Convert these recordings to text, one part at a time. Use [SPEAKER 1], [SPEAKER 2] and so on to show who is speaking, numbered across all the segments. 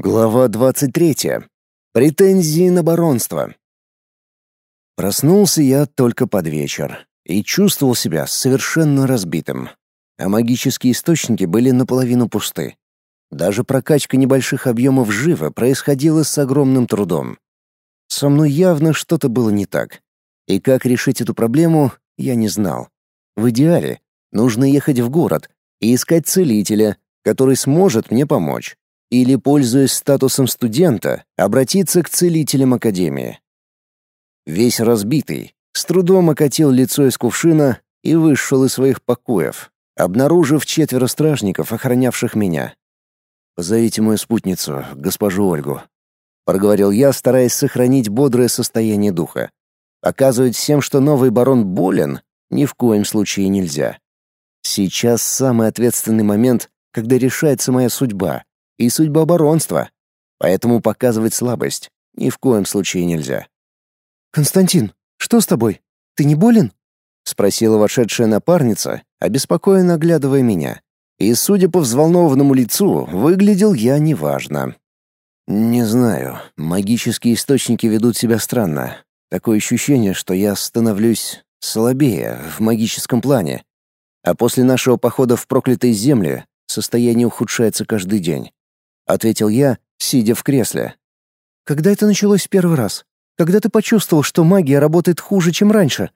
[SPEAKER 1] Глава 23. Претензии на баронство. Проснулся я только под вечер и чувствовал себя совершенно разбитым. А магические источники были наполовину пусты. Даже прокачка небольших объемов живо происходила с огромным трудом. Со мной явно что-то было не так. И как решить эту проблему, я не знал. В идеале нужно ехать в город и искать целителя, который сможет мне помочь или, пользуясь статусом студента, обратиться к целителям Академии. Весь разбитый, с трудом окатил лицо из кувшина и вышел из своих покоев, обнаружив четверо стражников, охранявших меня. «Позовите мою спутницу, госпожу Ольгу», — проговорил я, стараясь сохранить бодрое состояние духа. Показывать всем, что новый барон болен, ни в коем случае нельзя. Сейчас самый ответственный момент, когда решается моя судьба, и судьба баронства, поэтому показывать слабость ни в коем случае нельзя.
[SPEAKER 2] «Константин, что с тобой? Ты не болен?»
[SPEAKER 1] — спросила вошедшая напарница, обеспокоенно оглядывая меня. И, судя по взволнованному лицу, выглядел я неважно. «Не знаю, магические источники ведут себя странно. Такое ощущение, что я становлюсь слабее в магическом плане. А после нашего похода в проклятые земли состояние ухудшается каждый день ответил я, сидя в кресле.
[SPEAKER 2] Когда это началось в первый раз? Когда ты почувствовал, что магия работает хуже, чем раньше?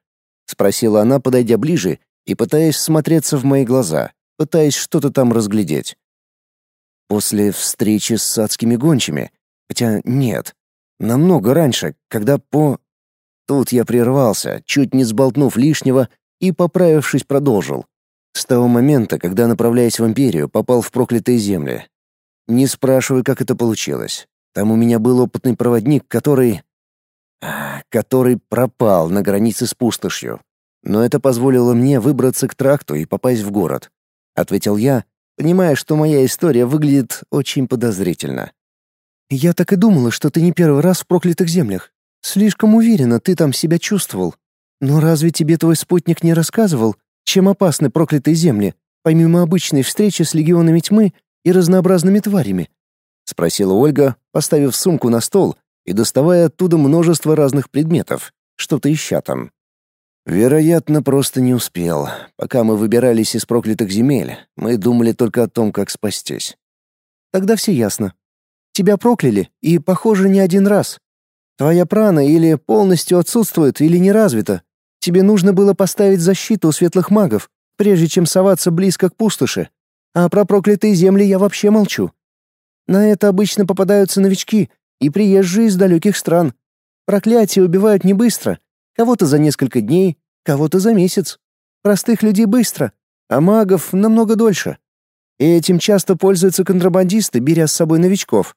[SPEAKER 1] спросила она, подойдя ближе и пытаясь смотреться в мои глаза, пытаясь что-то там разглядеть. После встречи с адскими гончими. Хотя нет, намного раньше, когда по Тут я прервался, чуть не сболтнув лишнего и, поправившись, продолжил. С того момента, когда, направляясь в Империю, попал в проклятые земли, не спрашивай, как это получилось. Там у меня был опытный проводник, который... который пропал на границе с пустошью. Но это позволило мне выбраться к тракту и попасть в город. Ответил я, понимая, что моя история выглядит очень подозрительно.
[SPEAKER 2] Я так и думала, что ты не первый раз в проклятых землях. Слишком уверенно ты там себя чувствовал. Но разве тебе твой спутник не рассказывал, чем опасны проклятые земли, помимо обычной встречи с легионами тьмы и разнообразными тварями?» — спросила Ольга, поставив сумку на стол и доставая оттуда множество разных предметов, что-то ища там.
[SPEAKER 1] Вероятно, просто не успел. Пока мы выбирались из проклятых земель, мы думали только о том, как спастись.
[SPEAKER 2] Тогда все ясно. Тебя прокляли, и, похоже, не один раз. Твоя прана или полностью отсутствует, или не развита. Тебе нужно было поставить защиту у светлых магов, прежде чем соваться близко к пустоши. А про проклятые земли я вообще молчу. На это обычно попадаются новички и приезжие из далеких стран. Проклятия убивают не быстро. Кого-то за несколько дней, кого-то за месяц. Простых людей быстро, а магов намного дольше. И этим часто пользуются контрабандисты, беря с собой новичков.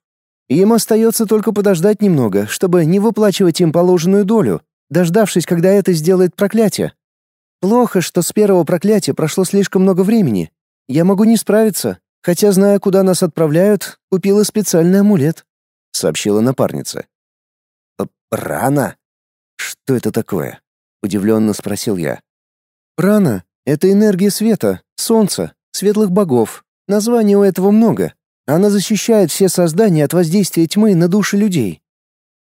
[SPEAKER 2] Им остается только подождать немного, чтобы не выплачивать им положенную долю, дождавшись, когда это сделает проклятие. Плохо, что с первого проклятия прошло слишком много времени, я могу не справиться, хотя, зная, куда нас отправляют, купила специальный амулет», — сообщила напарница.
[SPEAKER 1] «Прана? Что это такое?» — удивленно спросил я.
[SPEAKER 2] «Прана — это энергия света, солнца, светлых богов. Названий у этого много. Она защищает все создания от воздействия тьмы на души людей.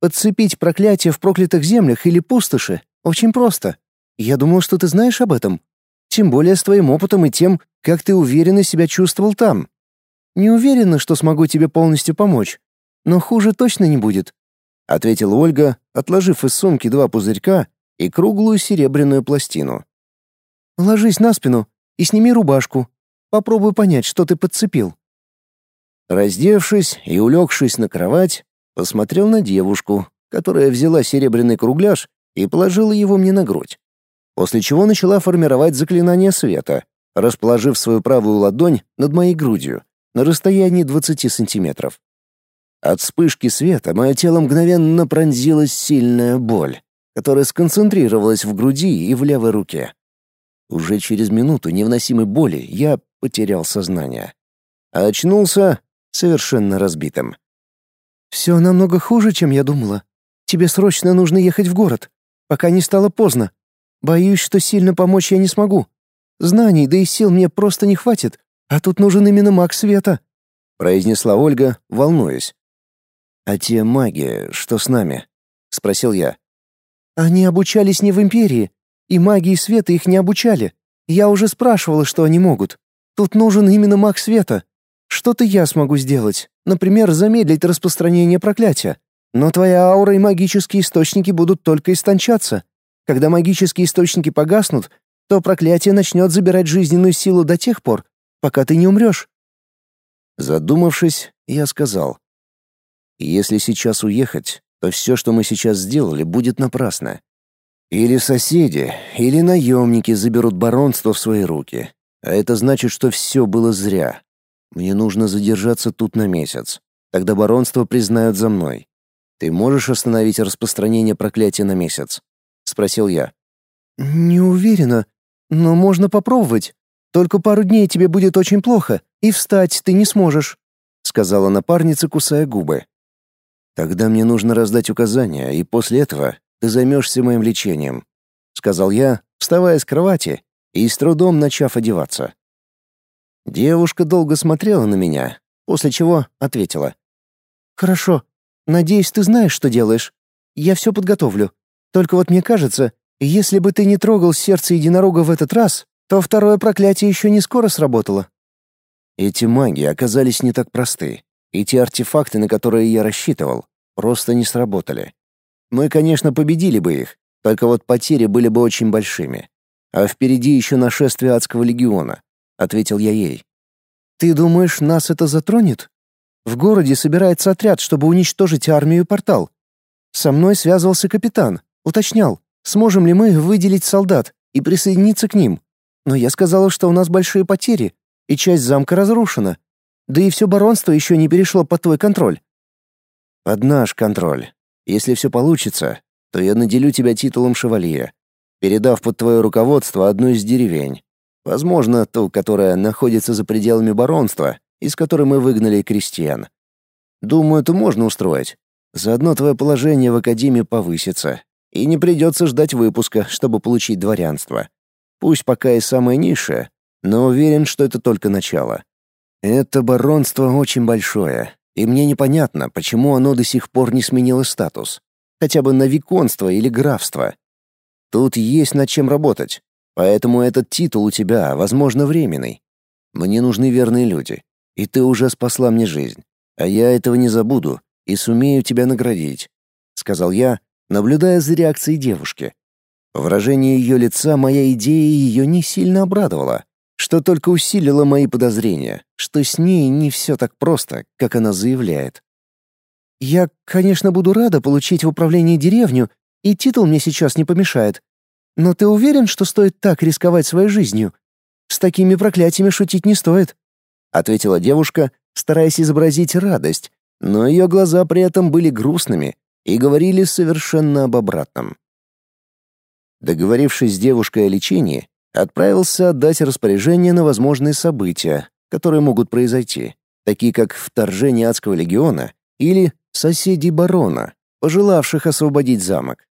[SPEAKER 2] Подцепить проклятие в проклятых землях или пустоши очень просто. Я думал, что ты знаешь об этом. Тем более с твоим опытом и тем, как ты уверенно себя чувствовал там. Не уверена, что смогу тебе полностью помочь, но хуже точно не будет», — ответила Ольга, отложив из сумки два пузырька и круглую серебряную пластину. «Ложись на спину и сними рубашку. Попробуй понять, что ты подцепил».
[SPEAKER 1] Раздевшись и улегшись на кровать, посмотрел на девушку, которая взяла серебряный кругляш и положила его мне на грудь после чего начала формировать заклинание света, расположив свою правую ладонь над моей грудью на расстоянии 20 сантиметров. От вспышки света мое тело мгновенно пронзилась сильная боль, которая сконцентрировалась в груди и в левой руке. Уже через минуту невыносимой боли я потерял сознание. А очнулся совершенно разбитым.
[SPEAKER 2] «Все намного хуже, чем я думала. Тебе срочно нужно ехать в город, пока не стало поздно», Боюсь, что сильно помочь я не смогу. Знаний, да и сил мне просто не хватит, а тут нужен именно маг света», — произнесла Ольга, волнуясь.
[SPEAKER 1] «А те маги, что с нами?» — спросил я.
[SPEAKER 2] «Они обучались не в Империи, и магии света их не обучали. Я уже спрашивала, что они могут. Тут нужен именно маг света. Что-то я смогу сделать, например, замедлить распространение проклятия. Но твоя аура и магические источники будут только истончаться. Когда магические источники погаснут, то проклятие начнет забирать жизненную силу до тех пор, пока ты не умрешь.
[SPEAKER 1] Задумавшись, я сказал. Если сейчас уехать, то все, что мы сейчас сделали, будет напрасно. Или соседи, или наемники заберут баронство в свои руки. А это значит, что все было зря. Мне нужно задержаться тут на месяц. Тогда баронство признают за мной. Ты можешь остановить распространение проклятия на месяц? спросил я.
[SPEAKER 2] Не уверена, но можно попробовать. Только пару дней тебе будет очень плохо, и встать ты не сможешь, сказала напарница, кусая губы.
[SPEAKER 1] Тогда мне нужно раздать указания, и после этого ты займешься моим лечением, сказал я, вставая с кровати и с трудом начав одеваться. Девушка долго смотрела на меня, после чего ответила:
[SPEAKER 2] "Хорошо. Надеюсь, ты знаешь, что делаешь. Я все подготовлю. Только вот мне кажется, если бы ты не трогал сердце единорога в этот раз, то второе проклятие еще не скоро сработало.
[SPEAKER 1] Эти маги оказались не так просты, и те артефакты, на которые я рассчитывал, просто не сработали. Мы, конечно, победили бы их, только вот потери были бы очень большими. А впереди еще нашествие адского легиона, ответил я ей.
[SPEAKER 2] Ты думаешь, нас это затронет? В городе собирается отряд, чтобы уничтожить армию и портал. Со мной связывался капитан, уточнял, сможем ли мы выделить солдат и присоединиться к ним. Но я сказала, что у нас большие потери, и часть замка разрушена. Да и все баронство еще не перешло под твой контроль.
[SPEAKER 1] Под наш контроль. Если все получится, то я наделю тебя титулом шевалье, передав под твое руководство одну из деревень. Возможно, ту, которая находится за пределами баронства, из которой мы выгнали крестьян. Думаю, это можно устроить. Заодно твое положение в академии повысится, и не придется ждать выпуска, чтобы получить дворянство. Пусть пока и самое низшее, но уверен, что это только начало. Это баронство очень большое, и мне непонятно, почему оно до сих пор не сменило статус. Хотя бы на виконство или графство. Тут есть над чем работать, поэтому этот титул у тебя, возможно, временный. Мне нужны верные люди, и ты уже спасла мне жизнь, а я этого не забуду и сумею тебя наградить», — сказал я, наблюдая за реакцией девушки. Выражение ее лица моя идея ее не сильно обрадовала, что только усилило мои подозрения, что с ней не все так просто, как она заявляет.
[SPEAKER 2] «Я, конечно, буду рада получить в управлении деревню, и титул мне сейчас не помешает. Но ты уверен, что стоит так рисковать своей жизнью? С такими проклятиями шутить не стоит», — ответила девушка, стараясь изобразить радость, но ее глаза при этом были грустными и говорили совершенно об обратном.
[SPEAKER 1] Договорившись с девушкой о лечении, отправился отдать распоряжение на возможные события, которые могут произойти, такие как вторжение адского легиона или соседей барона, пожелавших освободить замок.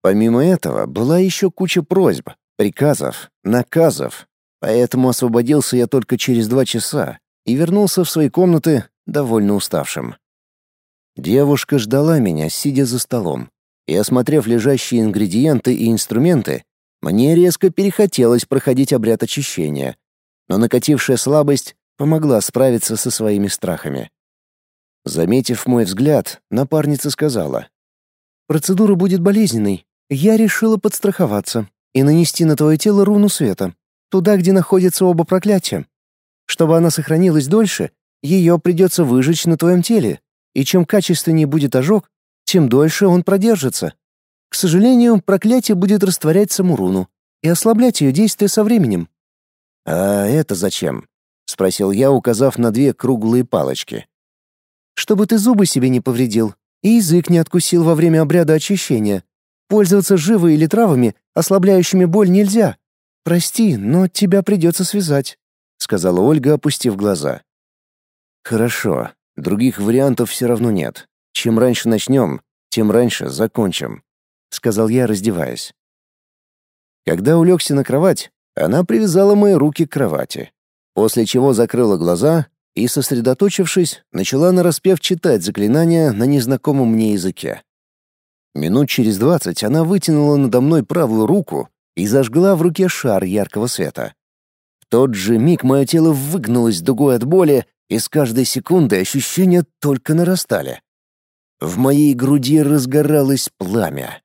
[SPEAKER 1] Помимо этого, была еще куча просьб, приказов, наказов, поэтому освободился я только через два часа и вернулся в свои комнаты довольно уставшим. Девушка ждала меня, сидя за столом, и, осмотрев лежащие ингредиенты и инструменты, мне резко перехотелось проходить обряд очищения, но накатившая слабость помогла справиться со своими страхами. Заметив мой взгляд, напарница сказала.
[SPEAKER 2] «Процедура будет болезненной. Я решила подстраховаться и нанести на твое тело руну света, туда, где находятся оба проклятия. Чтобы она сохранилась дольше, ее придется выжечь на твоем теле, и чем качественнее будет ожог, тем дольше он продержится. К сожалению, проклятие будет растворять саму руну и ослаблять ее действие со временем.
[SPEAKER 1] «А это зачем?» — спросил я, указав на две круглые палочки.
[SPEAKER 2] «Чтобы ты зубы себе не повредил и язык не откусил во время обряда очищения. Пользоваться живой или травами, ослабляющими боль, нельзя. Прости, но тебя придется связать», — сказала Ольга, опустив глаза.
[SPEAKER 1] «Хорошо, других вариантов все равно нет. Чем раньше начнем, тем раньше закончим», — сказал я, раздеваясь. Когда улегся на кровать, она привязала мои руки к кровати, после чего закрыла глаза и, сосредоточившись, начала нараспев читать заклинания на незнакомом мне языке. Минут через двадцать она вытянула надо мной правую руку и зажгла в руке шар яркого света. В тот же миг мое тело выгнулось дугой от боли, и с каждой секундой ощущения только нарастали. В моей груди разгоралось пламя.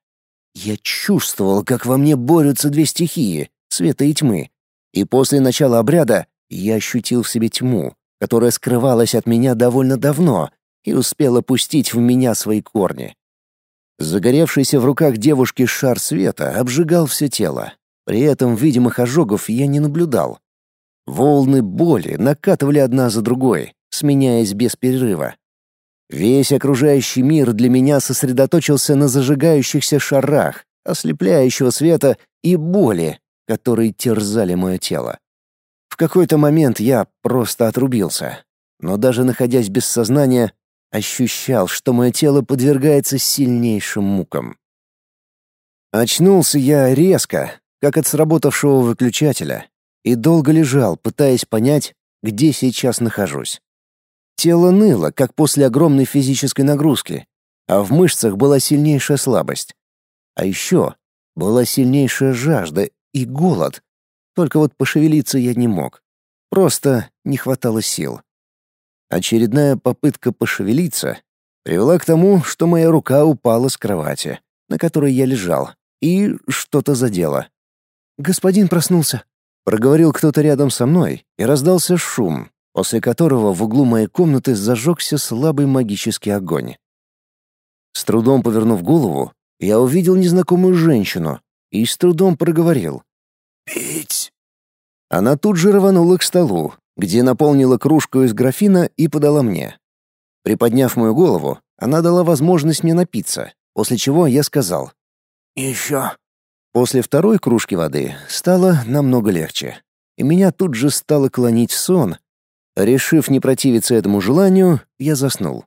[SPEAKER 1] Я чувствовал, как во мне борются две стихии — света и тьмы. И после начала обряда я ощутил в себе тьму, которая скрывалась от меня довольно давно и успела пустить в меня свои корни. Загоревшийся в руках девушки шар света обжигал все тело. При этом видимых ожогов я не наблюдал. Волны боли накатывали одна за другой, сменяясь без перерыва. Весь окружающий мир для меня сосредоточился на зажигающихся шарах, ослепляющего света и боли, которые терзали мое тело. В какой-то момент я просто отрубился, но даже находясь без сознания, ощущал, что мое тело подвергается сильнейшим мукам. Очнулся я резко, как от сработавшего выключателя, и долго лежал, пытаясь понять, где сейчас нахожусь. Тело ныло, как после огромной физической нагрузки, а в мышцах была сильнейшая слабость. А еще была сильнейшая жажда и голод, только вот пошевелиться я не мог. Просто не хватало сил. Очередная попытка пошевелиться привела к тому, что моя рука упала с кровати, на которой я лежал, и что-то задело. «Господин проснулся», — проговорил кто-то рядом со мной, и раздался шум, после которого в углу моей комнаты зажегся слабый магический огонь. С трудом повернув голову, я увидел незнакомую женщину и с трудом проговорил.
[SPEAKER 3] «Пить!»
[SPEAKER 1] Она тут же рванула к столу, где наполнила кружку из графина и подала мне. Приподняв мою голову, она дала возможность мне напиться, после чего я сказал
[SPEAKER 3] «Еще».
[SPEAKER 1] После второй кружки воды стало намного легче, и меня тут же стало клонить в сон. Решив не противиться этому желанию, я заснул.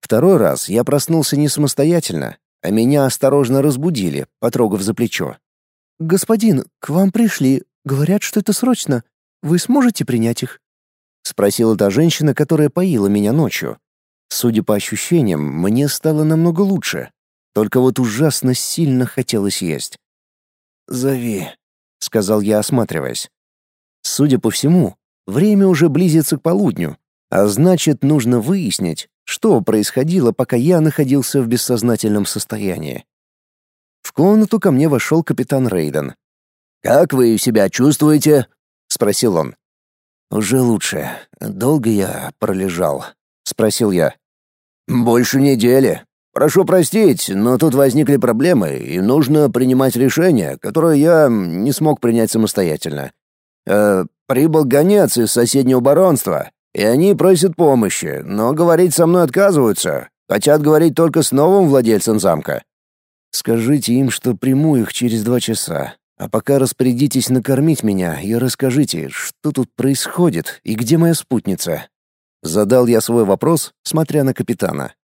[SPEAKER 1] Второй раз я проснулся не самостоятельно, а меня осторожно разбудили, потрогав за плечо.
[SPEAKER 2] «Господин, к вам пришли. Говорят, что это срочно. Вы сможете принять их?»
[SPEAKER 1] — спросила та женщина, которая поила меня ночью. Судя по ощущениям, мне стало намного лучше. Только вот ужасно сильно хотелось есть.
[SPEAKER 3] «Зови», —
[SPEAKER 1] сказал я, осматриваясь. Судя по всему, время уже близится к полудню, а значит, нужно выяснить, что происходило, пока я находился в бессознательном состоянии. В комнату ко мне вошел капитан Рейден.
[SPEAKER 3] «Как вы себя чувствуете?»
[SPEAKER 1] — спросил он.
[SPEAKER 3] «Уже лучше. Долго я пролежал?» — спросил я.
[SPEAKER 1] «Больше недели. Прошу простить, но тут возникли проблемы, и нужно принимать решение, которое я не смог принять самостоятельно. Э, прибыл гонец из соседнего баронства, и они просят помощи, но говорить со мной отказываются. Хотят говорить только с новым владельцем замка. Скажите им, что приму их через два часа. А пока распорядитесь накормить меня и расскажите, что тут происходит и где моя спутница. Задал я свой вопрос, смотря на капитана.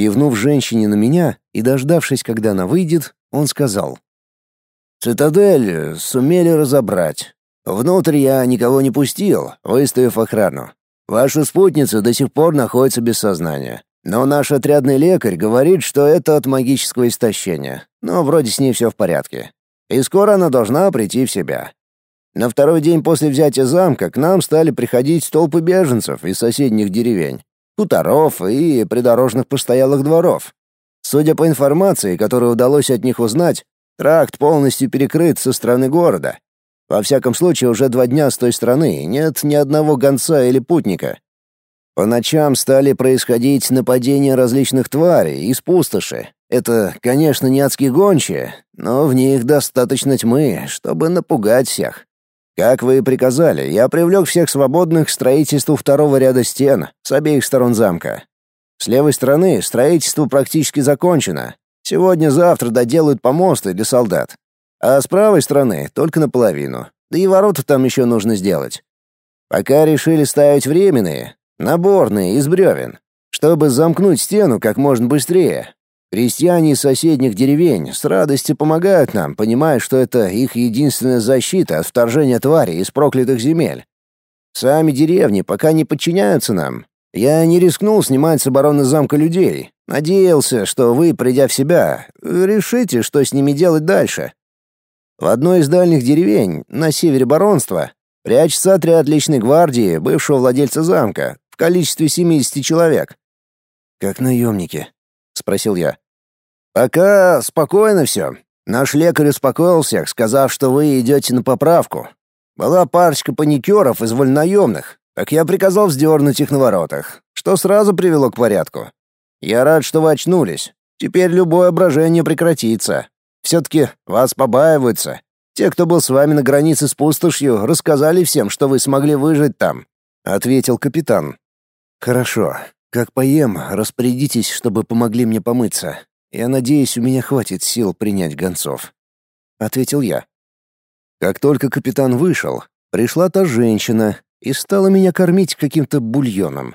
[SPEAKER 1] Кивнув женщине на меня и дождавшись, когда она выйдет, он сказал. «Цитадель сумели разобрать. Внутрь я никого не пустил, выставив охрану. Ваша спутница до сих пор находится без сознания. Но наш отрядный лекарь говорит, что это от магического истощения. Но вроде с ней все в порядке. И скоро она должна прийти в себя. На второй день после взятия замка к нам стали приходить толпы беженцев из соседних деревень, хуторов и придорожных постоялых дворов. Судя по информации, которую удалось от них узнать, тракт полностью перекрыт со стороны города. Во всяком случае, уже два дня с той стороны нет ни одного гонца или путника. По ночам стали происходить нападения различных тварей из пустоши. Это, конечно, не адские гончие, но в них достаточно тьмы, чтобы напугать всех. Как вы и приказали, я привлек всех свободных к строительству второго ряда стен с обеих сторон замка. С левой стороны строительство практически закончено. Сегодня-завтра доделают помосты для солдат. А с правой стороны только наполовину. Да и ворота там еще нужно сделать. Пока решили ставить временные, Наборные, из бревен. Чтобы замкнуть стену как можно быстрее. Крестьяне соседних деревень с радостью помогают нам, понимая, что это их единственная защита от вторжения тварей из проклятых земель. Сами деревни пока не подчиняются нам. Я не рискнул снимать с обороны замка людей. Надеялся, что вы, придя в себя, решите, что с ними делать дальше. В одной из дальних деревень, на севере баронства, прячется отряд личной гвардии бывшего владельца замка в количестве 70 человек.
[SPEAKER 3] «Как наемники?» — спросил я.
[SPEAKER 1] «Пока спокойно все. Наш лекарь успокоил всех, сказав, что вы идете на поправку. Была парочка паникеров из вольноемных, так я приказал вздернуть их на воротах, что сразу привело к порядку. Я рад, что вы очнулись. Теперь любое брожение прекратится. Все-таки вас побаиваются. Те, кто был с вами на границе с пустошью, рассказали всем, что вы смогли выжить там», — ответил капитан.
[SPEAKER 3] «Хорошо. Как поем, распорядитесь, чтобы помогли мне помыться. Я надеюсь, у меня хватит сил принять гонцов», — ответил я.
[SPEAKER 1] Как только капитан вышел, пришла та женщина и стала меня кормить каким-то бульоном.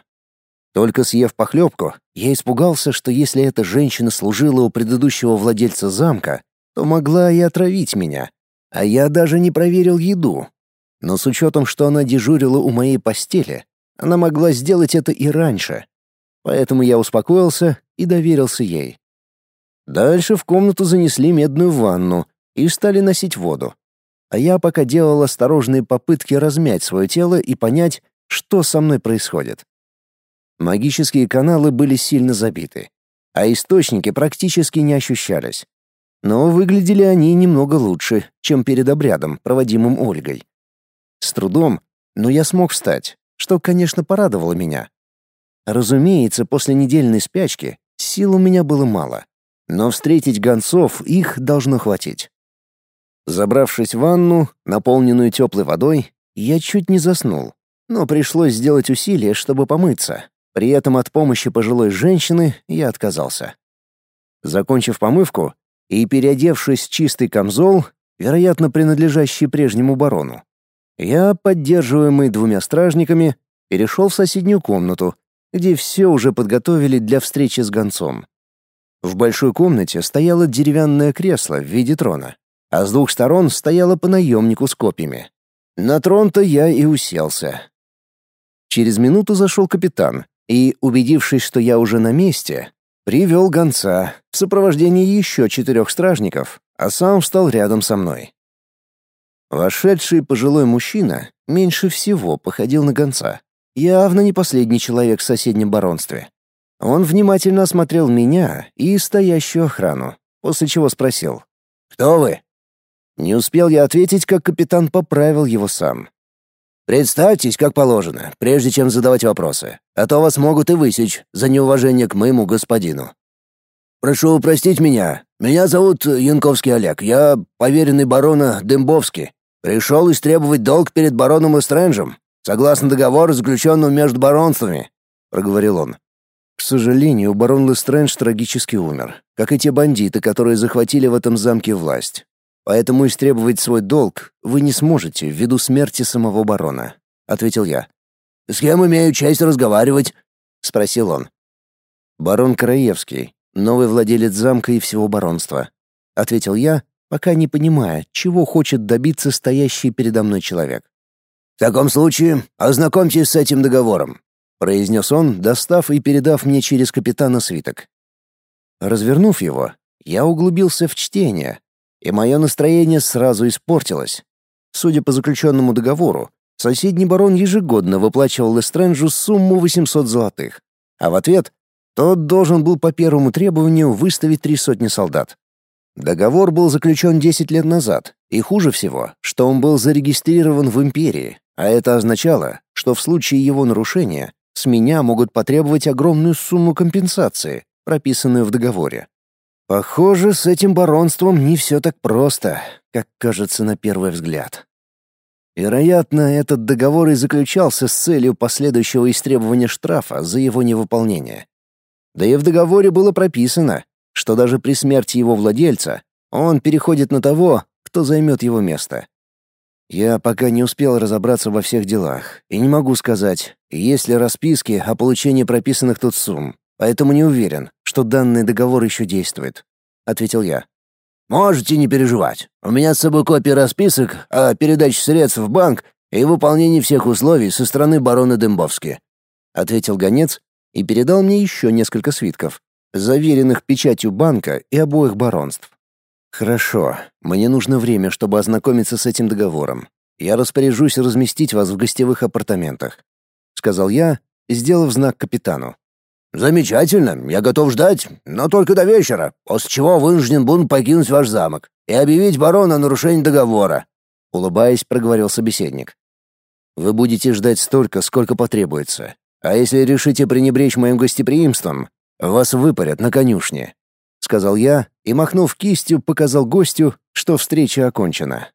[SPEAKER 1] Только съев похлебку, я испугался, что если эта женщина служила у предыдущего владельца замка, то могла и отравить меня. А я даже не проверил еду. Но с учетом, что она дежурила у моей постели, она могла сделать это и раньше. Поэтому я успокоился и доверился ей. Дальше в комнату занесли медную ванну и стали носить воду а я пока делал осторожные попытки размять свое тело и понять, что со мной происходит. Магические каналы были сильно забиты, а источники практически не ощущались. Но выглядели они немного лучше, чем перед обрядом, проводимым Ольгой. С трудом, но я смог встать, что, конечно, порадовало меня. Разумеется, после недельной спячки сил у меня было мало, но встретить гонцов их должно хватить. Забравшись в ванну, наполненную теплой водой, я чуть не заснул, но пришлось сделать усилие, чтобы помыться. При этом от помощи пожилой женщины я отказался. Закончив помывку и переодевшись в чистый камзол, вероятно, принадлежащий прежнему барону, я, поддерживаемый двумя стражниками, перешел в соседнюю комнату, где все уже подготовили для встречи с гонцом. В большой комнате стояло деревянное кресло в виде трона а с двух сторон стояло по наемнику с копьями. На трон-то я и уселся. Через минуту зашел капитан и, убедившись, что я уже на месте, привел гонца в сопровождении еще четырех стражников, а сам встал рядом со мной. Вошедший пожилой мужчина меньше всего походил на гонца. Явно не последний человек в соседнем баронстве. Он внимательно осмотрел меня и стоящую охрану, после чего спросил. «Кто вы?» Не успел я ответить, как капитан поправил его сам. «Представьтесь, как положено, прежде чем задавать вопросы, а то вас могут и высечь за неуважение к моему господину. Прошу простить меня. Меня зовут Янковский Олег. Я поверенный барона Дымбовский. Пришел истребовать долг перед бароном Эстрэнджем, согласно договору, заключенному между баронствами», — проговорил он. К сожалению, барон Лестрэндж трагически умер, как и те бандиты, которые захватили в этом замке власть. Поэтому истребовать свой долг вы не сможете ввиду смерти самого барона, ответил я. С кем имею честь разговаривать? спросил он. Барон Краевский, новый владелец замка и всего баронства, ответил я, пока не понимая, чего хочет добиться стоящий передо мной человек. В таком случае, ознакомьтесь с этим договором, произнес он, достав и передав мне через капитана свиток. Развернув его, я углубился в чтение, и мое настроение сразу испортилось. Судя по заключенному договору, соседний барон ежегодно выплачивал Эстренджу сумму 800 золотых, а в ответ тот должен был по первому требованию выставить три сотни солдат. Договор был заключен 10 лет назад, и хуже всего, что он был зарегистрирован в империи, а это означало, что в случае его нарушения с меня могут потребовать огромную сумму компенсации, прописанную в договоре. Похоже, с этим баронством не все так просто, как кажется на первый взгляд. Вероятно, этот договор и заключался с целью последующего истребования штрафа за его невыполнение. Да и в договоре было прописано, что даже при смерти его владельца он переходит на того, кто займет его место. Я пока не успел разобраться во всех делах и не могу сказать, есть ли расписки о получении прописанных тут сумм, поэтому не уверен, что данный договор еще действует», — ответил я. «Можете не переживать. У меня с собой копия расписок о передаче средств в банк и выполнение всех условий со стороны барона Дембовски», — ответил гонец и передал мне еще несколько свитков, заверенных печатью банка и обоих баронств. «Хорошо, мне нужно время, чтобы ознакомиться с этим договором. Я распоряжусь разместить вас в гостевых апартаментах», — сказал я, сделав знак капитану. «Замечательно, я готов ждать, но только до вечера, после чего вынужден буду покинуть ваш замок и объявить барона о нарушении договора», — улыбаясь, проговорил собеседник. «Вы будете ждать столько, сколько потребуется. А если решите пренебречь моим гостеприимством, вас выпарят на конюшне», — сказал я и, махнув кистью, показал гостю, что встреча окончена.